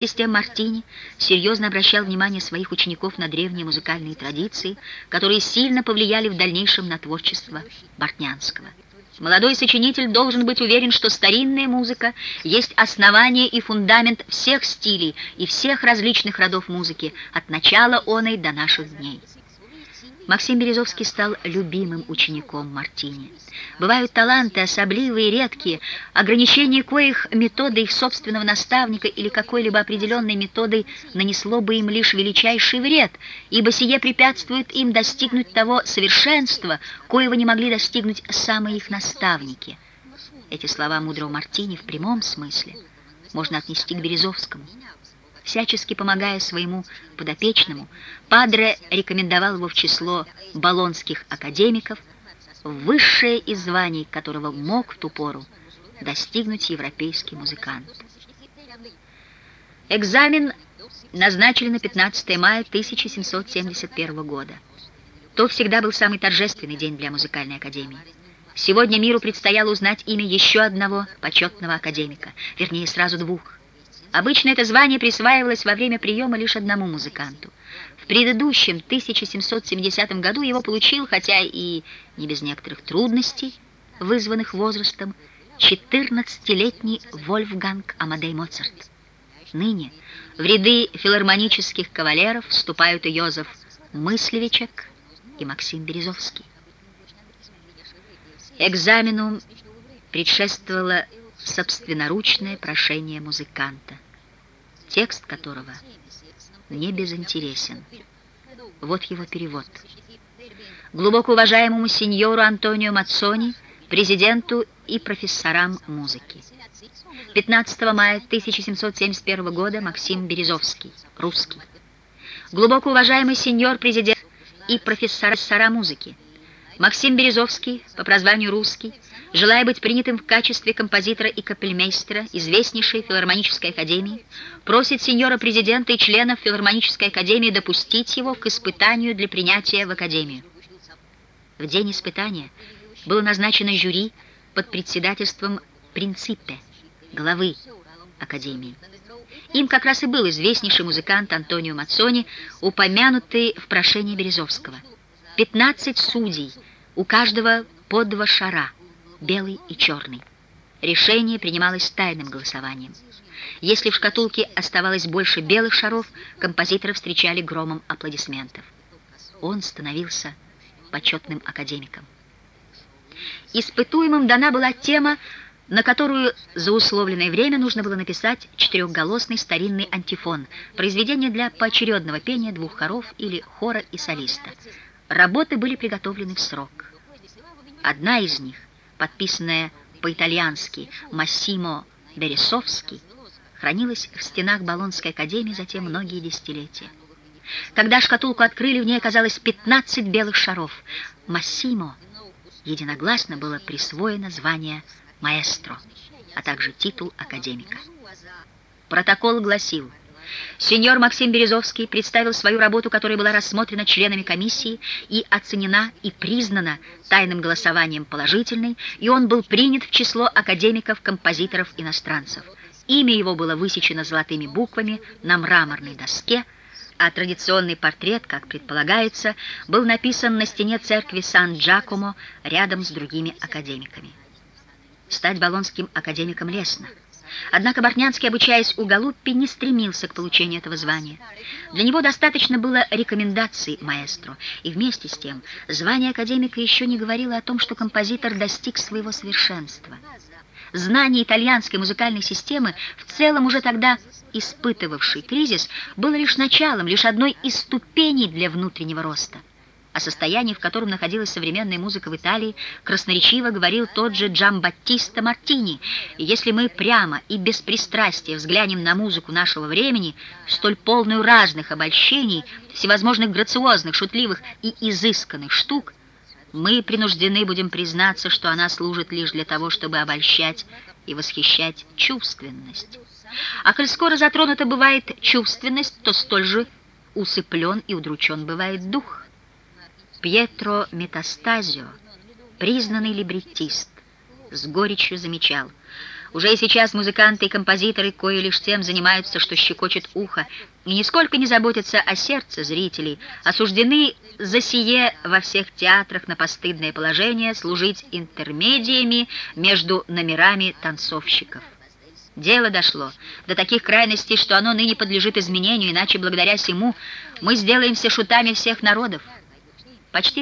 Систем Мартини серьезно обращал внимание своих учеников на древние музыкальные традиции, которые сильно повлияли в дальнейшем на творчество Бортнянского. Молодой сочинитель должен быть уверен, что старинная музыка есть основание и фундамент всех стилей и всех различных родов музыки, от начала оной до наших дней. Максим Березовский стал любимым учеником Мартини. Бывают таланты особливые, редкие, ограничение коих методой их собственного наставника или какой-либо определенной методой нанесло бы им лишь величайший вред, ибо сие препятствует им достигнуть того совершенства, коего не могли достигнуть самые их наставники. Эти слова мудрого Мартини в прямом смысле можно отнести к Березовскому. Всячески помогая своему подопечному, Падре рекомендовал его в число болонских академиков, высшее из званий которого мог в ту пору достигнуть европейский музыкант. Экзамен назначили на 15 мая 1771 года. То всегда был самый торжественный день для музыкальной академии. Сегодня миру предстояло узнать имя еще одного почетного академика, вернее, сразу двух. Обычно это звание присваивалось во время приема лишь одному музыканту. В предыдущем 1770 году его получил, хотя и не без некоторых трудностей, вызванных возрастом, 14-летний Вольфганг Амадей Моцарт. Ныне в ряды филармонических кавалеров вступают и Йозеф Мыслевичек и Максим Березовский. Экзамену предшествовало собственноручное прошение музыканта, текст которого не безинтересен. Вот его перевод. Глубоко уважаемому сеньору Антонио Мацони, президенту и профессорам музыки. 15 мая 1771 года Максим Березовский, русский. Глубоко уважаемый сеньор президент и профессора музыки, Максим Березовский, по прозванию «Русский», желая быть принятым в качестве композитора и капельмейстера известнейшей филармонической академии, просит сеньора-президента и членов филармонической академии допустить его к испытанию для принятия в академию. В день испытания было назначено жюри под председательством Принципе, главы академии. Им как раз и был известнейший музыкант Антонио Мацони, упомянутый в прошении Березовского. 15 судей – у каждого по два шара, белый и черный. Решение принималось тайным голосованием. Если в шкатулке оставалось больше белых шаров, композитора встречали громом аплодисментов. Он становился почетным академиком. Испытуемым дана была тема, на которую за условленное время нужно было написать четырехголосный старинный антифон, произведение для поочередного пения двух хоров или хора и солиста. Работы были приготовлены в срок. Одна из них, подписанная по-итальянски Массимо Бересовский, хранилась в стенах Болонской академии затем многие десятилетия. Когда шкатулку открыли, в ней оказалось 15 белых шаров. Массимо единогласно было присвоено звание маэстро, а также титул академика. Протокол гласил – Сеньор Максим Березовский представил свою работу, которая была рассмотрена членами комиссии и оценена и признана тайным голосованием положительной, и он был принят в число академиков-композиторов-иностранцев. Имя его было высечено золотыми буквами на мраморной доске, а традиционный портрет, как предполагается, был написан на стене церкви Сан-Джакомо рядом с другими академиками. Стать болонским академиком лестно. Однако Бортнянский, обучаясь у Галуппи, не стремился к получению этого звания. Для него достаточно было рекомендаций маэстро, и вместе с тем звание академика еще не говорило о том, что композитор достиг своего совершенства. Знание итальянской музыкальной системы, в целом уже тогда испытывавший кризис, было лишь началом, лишь одной из ступеней для внутреннего роста. О состоянии, в котором находилась современная музыка в Италии, красноречиво говорил тот же Джамбаттиста Мартини. И если мы прямо и без пристрастия взглянем на музыку нашего времени, столь полную разных обольщений, всевозможных грациозных, шутливых и изысканных штук, мы принуждены будем признаться, что она служит лишь для того, чтобы обольщать и восхищать чувственность. А коль скоро затронута бывает чувственность, то столь же усыплен и удручен бывает дух. Пьетро Метастазио, признанный либреттист, с горечью замечал, Уже и сейчас музыканты и композиторы кое лишь тем занимаются, что щекочет ухо, и нисколько не заботятся о сердце зрителей, осуждены за сие во всех театрах на постыдное положение служить интермедиями между номерами танцовщиков. Дело дошло до таких крайностей, что оно ныне подлежит изменению, иначе благодаря сему мы сделаемся шутами всех народов. Почти